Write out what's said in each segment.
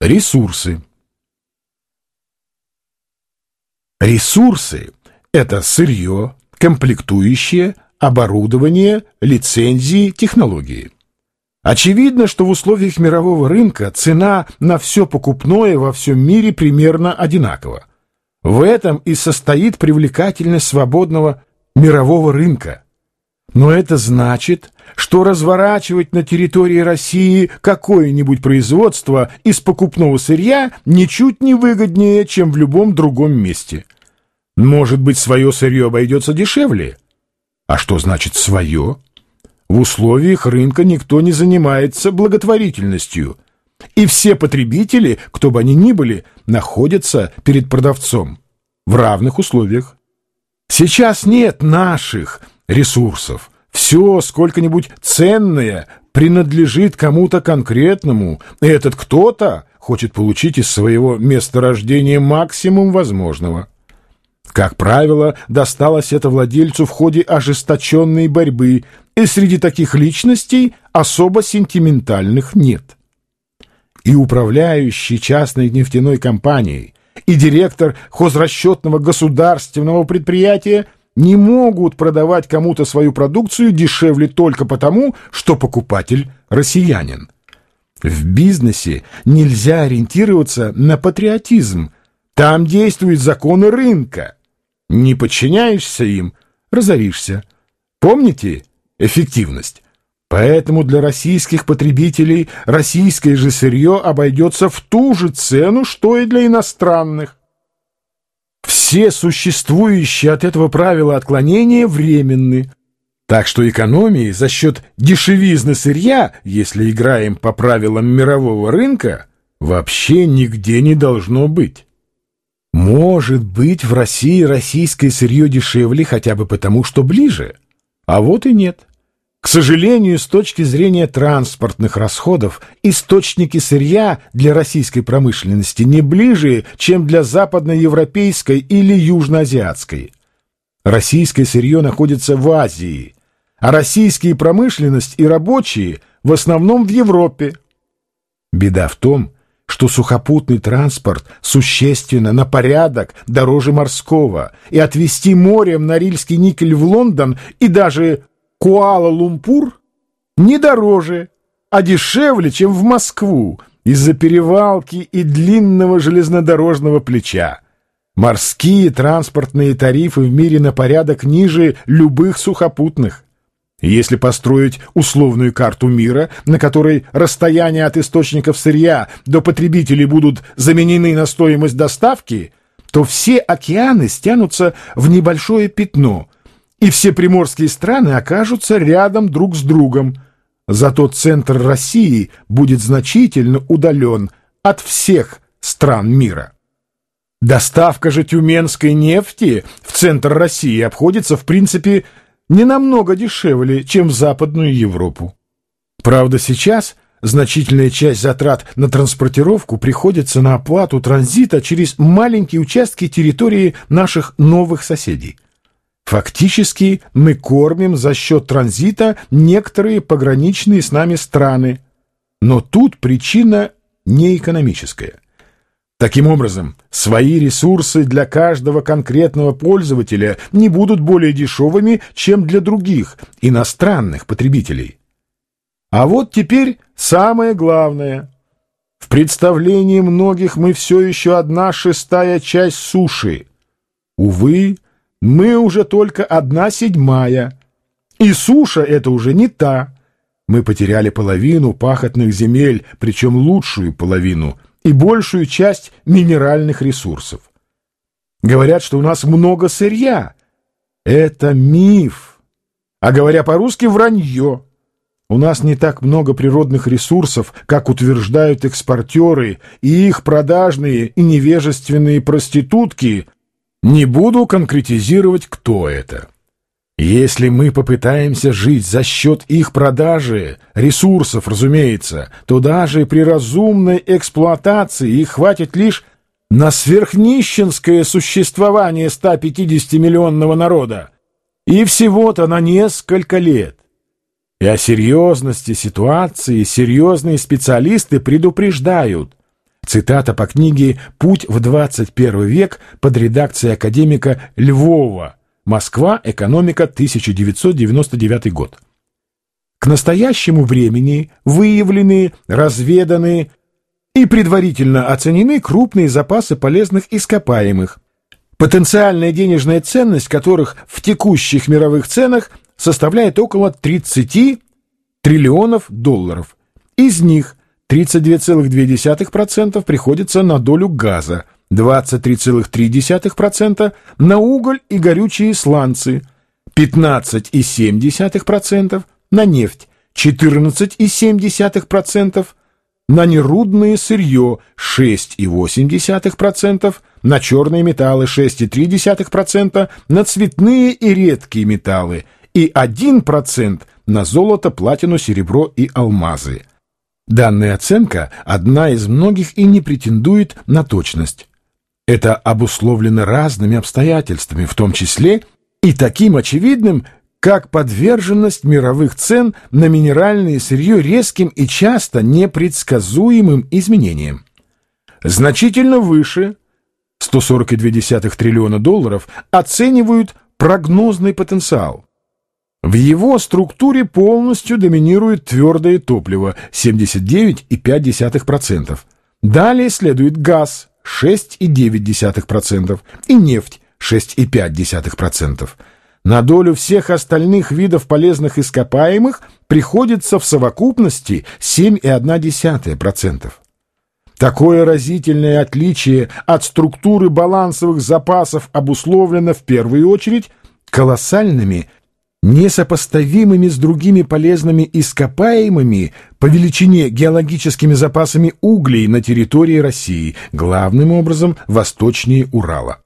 Ресурсы. Ресурсы – это сырье, комплектующие, оборудование, лицензии, технологии. Очевидно, что в условиях мирового рынка цена на все покупное во всем мире примерно одинакова. В этом и состоит привлекательность свободного мирового рынка – но это значит, что разворачивать на территории России какое-нибудь производство из покупного сырья ничуть не выгоднее, чем в любом другом месте. Может быть, свое сырье обойдется дешевле? А что значит «свое»? В условиях рынка никто не занимается благотворительностью, и все потребители, кто бы они ни были, находятся перед продавцом в равных условиях. Сейчас нет наших – ресурсов. Все сколько-нибудь ценное принадлежит кому-то конкретному, и этот кто-то хочет получить из своего месторождения максимум возможного. Как правило, досталось это владельцу в ходе ожесточенной борьбы, и среди таких личностей особо сентиментальных нет. И управляющий частной нефтяной компанией, и директор хозрасчетного государственного предприятия – не могут продавать кому-то свою продукцию дешевле только потому, что покупатель россиянин. В бизнесе нельзя ориентироваться на патриотизм. Там действуют законы рынка. Не подчиняешься им – разоришься. Помните эффективность? Поэтому для российских потребителей российское же сырье обойдется в ту же цену, что и для иностранных. Все существующие от этого правила отклонения временны. Так что экономии за счет дешевизны сырья, если играем по правилам мирового рынка, вообще нигде не должно быть. Может быть, в России российское сырье дешевле хотя бы потому, что ближе, а вот и нет. К сожалению, с точки зрения транспортных расходов, источники сырья для российской промышленности не ближе, чем для западноевропейской или южноазиатской. Российское сырье находится в Азии, а российские промышленность и рабочие в основном в Европе. Беда в том, что сухопутный транспорт существенно на порядок дороже морского, и отвезти морем норильский никель в Лондон и даже Куала-Лумпур не дороже, а дешевле, чем в Москву из-за перевалки и длинного железнодорожного плеча. Морские транспортные тарифы в мире на порядок ниже любых сухопутных. Если построить условную карту мира, на которой расстояния от источников сырья до потребителей будут заменены на стоимость доставки, то все океаны стянутся в небольшое пятно – и все приморские страны окажутся рядом друг с другом. Зато центр России будет значительно удален от всех стран мира. Доставка же тюменской нефти в центр России обходится, в принципе, не намного дешевле, чем в Западную Европу. Правда, сейчас значительная часть затрат на транспортировку приходится на оплату транзита через маленькие участки территории наших новых соседей – Фактически мы кормим за счет транзита некоторые пограничные с нами страны. Но тут причина не экономическая. Таким образом, свои ресурсы для каждого конкретного пользователя не будут более дешевыми, чем для других, иностранных потребителей. А вот теперь самое главное. В представлении многих мы все еще одна шестая часть суши. Увы, мы уже только одна седьмая. И суша это уже не та. Мы потеряли половину пахотных земель, причем лучшую половину, и большую часть минеральных ресурсов. Говорят, что у нас много сырья. Это миф. А говоря по-русски, вранье. У нас не так много природных ресурсов, как утверждают экспортеры, и их продажные и невежественные проститутки не буду конкретизировать, кто это. Если мы попытаемся жить за счет их продажи, ресурсов, разумеется, то даже при разумной эксплуатации их хватит лишь на сверхнищенское существование 150-миллионного народа. И всего-то на несколько лет. И о серьезности ситуации серьезные специалисты предупреждают. Цитата по книге «Путь в 21 век» под редакцией академика Львова. Москва. Экономика. 1999 год. К настоящему времени выявлены, разведаны и предварительно оценены крупные запасы полезных ископаемых, потенциальная денежная ценность которых в текущих мировых ценах составляет около 30 триллионов долларов. Из них 32,2% приходится на долю газа, 23,3% на уголь и горючие сланцы, 15,7% на нефть, 14,7% на нерудное сырье 6,8%, на черные металлы 6,3%, на цветные и редкие металлы и 1% на золото, платину, серебро и алмазы. Данная оценка одна из многих и не претендует на точность. Это обусловлено разными обстоятельствами, в том числе и таким очевидным, как подверженность мировых цен на минеральное сырье резким и часто непредсказуемым изменениям. Значительно выше 140,2 триллиона долларов оценивают прогнозный потенциал. В его структуре полностью доминирует твердое топливо 79,5%. Далее следует газ 6,9% и нефть 6,5%. На долю всех остальных видов полезных ископаемых приходится в совокупности 7,1%. Такое разительное отличие от структуры балансовых запасов обусловлено в первую очередь колоссальными, несопоставимыми с другими полезными ископаемыми по величине геологическими запасами углей на территории России, главным образом восточнее Урала.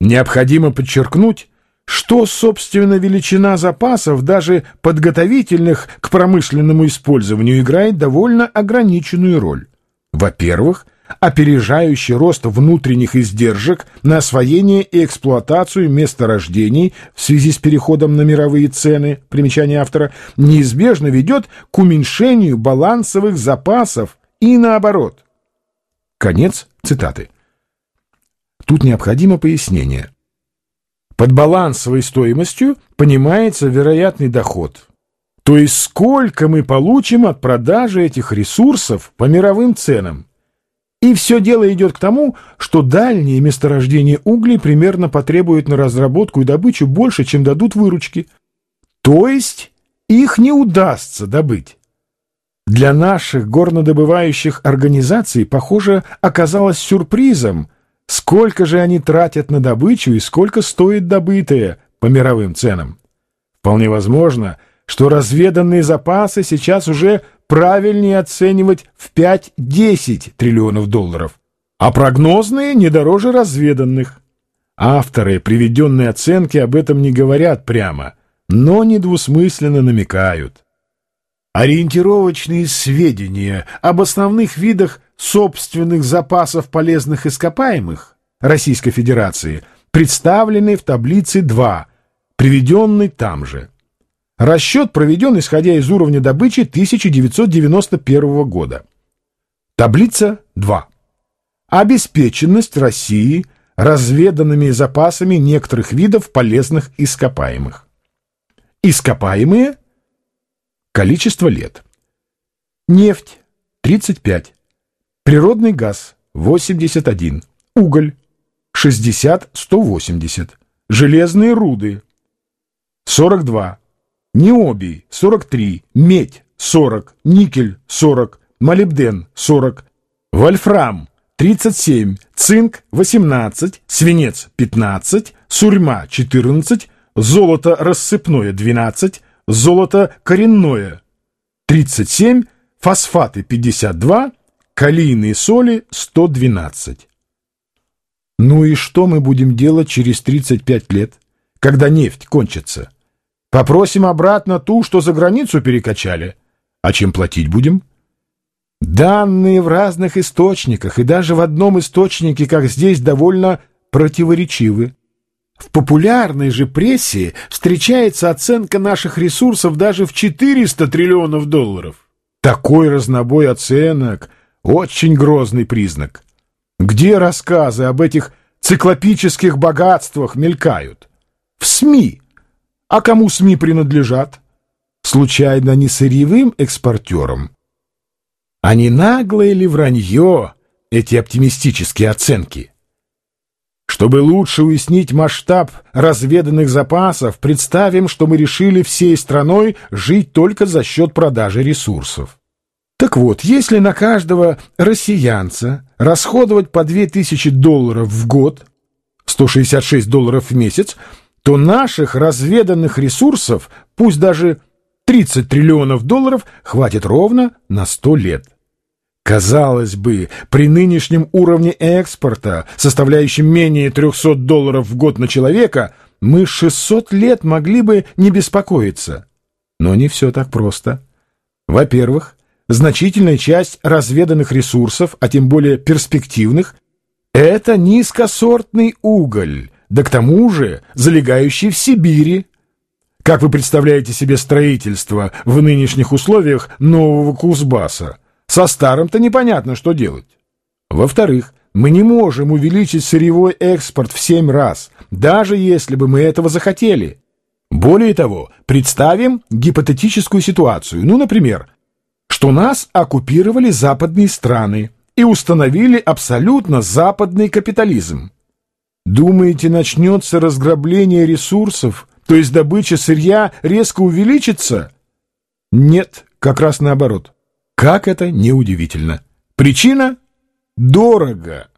Необходимо подчеркнуть, что, собственно, величина запасов, даже подготовительных к промышленному использованию, играет довольно ограниченную роль. Во-первых, опережающий рост внутренних издержек на освоение и эксплуатацию месторождений в связи с переходом на мировые цены, примечание автора, неизбежно ведет к уменьшению балансовых запасов и наоборот. Конец цитаты. Тут необходимо пояснение. Под балансовой стоимостью понимается вероятный доход. То есть сколько мы получим от продажи этих ресурсов по мировым ценам. И все дело идет к тому, что дальние месторождения углей примерно потребуют на разработку и добычу больше, чем дадут выручки. То есть их не удастся добыть. Для наших горнодобывающих организаций, похоже, оказалось сюрпризом – Сколько же они тратят на добычу и сколько стоит добытое по мировым ценам? Вполне возможно, что разведанные запасы сейчас уже правильнее оценивать в 5-10 триллионов долларов, а прогнозные не дороже разведанных. Авторы приведенной оценки об этом не говорят прямо, но недвусмысленно намекают. Ориентировочные сведения об основных видах собственных запасов полезных ископаемых Российской Федерации представлены в таблице 2, приведенной там же. Расчет проведен, исходя из уровня добычи 1991 года. Таблица 2. Обеспеченность России разведанными запасами некоторых видов полезных ископаемых. Ископаемые – количество лет. Нефть – 35. Природный газ – 81. Уголь – 60-180. Железные руды – 42. Необий – 43. Медь – 40. Никель – 40. Молибден – 40. Вольфрам – 37. Цинк – 18. Свинец – 15. Сурьма – 14. Золото рассыпное – 12. Золото коренное – 37. Фосфаты – 52 калийные соли 112. Ну и что мы будем делать через 35 лет, когда нефть кончится? Попросим обратно ту, что за границу перекачали. А чем платить будем? Данные в разных источниках, и даже в одном источнике, как здесь, довольно противоречивы. В популярной же прессе встречается оценка наших ресурсов даже в 400 триллионов долларов. Такой разнобой оценок – Очень грозный признак. Где рассказы об этих циклопических богатствах мелькают? В СМИ. А кому СМИ принадлежат? Случайно не сырьевым экспортерам? А не наглое ли вранье эти оптимистические оценки? Чтобы лучше уяснить масштаб разведанных запасов, представим, что мы решили всей страной жить только за счет продажи ресурсов. Так вот, если на каждого россиянца расходовать по 2000 долларов в год, 166 долларов в месяц, то наших разведанных ресурсов, пусть даже 30 триллионов долларов, хватит ровно на 100 лет. Казалось бы, при нынешнем уровне экспорта, составляющем менее 300 долларов в год на человека, мы 600 лет могли бы не беспокоиться. Но не все так просто. Во-первых, значительная часть разведанных ресурсов, а тем более перспективных, это низкосортный уголь, да к тому же залегающий в Сибири. Как вы представляете себе строительство в нынешних условиях нового Кузбасса? Со старым-то непонятно, что делать. Во-вторых, мы не можем увеличить сырьевой экспорт в семь раз, даже если бы мы этого захотели. Более того, представим гипотетическую ситуацию. Ну, например, что нас оккупировали западные страны и установили абсолютно западный капитализм. Думаете, начнется разграбление ресурсов, то есть добыча сырья резко увеличится? Нет, как раз наоборот. Как это неудивительно. Причина – дорого.